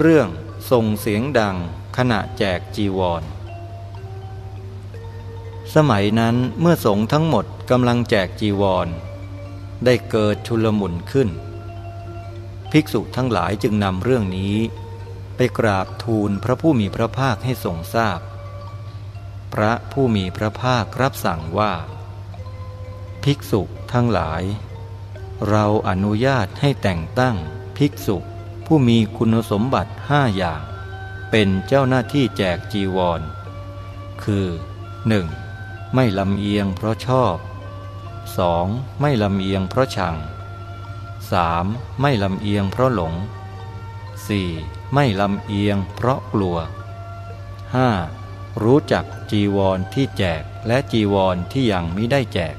เรื่องส่งเสียงดังขณะแจกจีวร สมัยนั้นเมื่อสงฆ์ทั้งหมดกำลังแจกจีวร ได้เกิดชุลมุนขึ้น ภิกษุทั้งหลายจึงนำเรื่องนี้ ไปกราบทูลพระผู้มีพระภาคให้ทรงทราบพพระผู้มีพระภาครับสั่งว่า ภิกษุทั้งหลาย เราอนุญาตให้แต่งตั้งภิกษุ ผู้มีคุณสมบัติห้าอย่าง เป็นเจ้าหน้าที่แจกจีวร คือ 1. ไม่ลำเอียงเพราะชอบ 2. ไม่ลำเอียงเพราะชัง 3. ไม่ลำเอียงเพราะหลง 4. ไม่ลำเอียงเพราะกลัว 5. รู้จักจีวรที่แจกและจีวรที่ยังไม่ได้แจก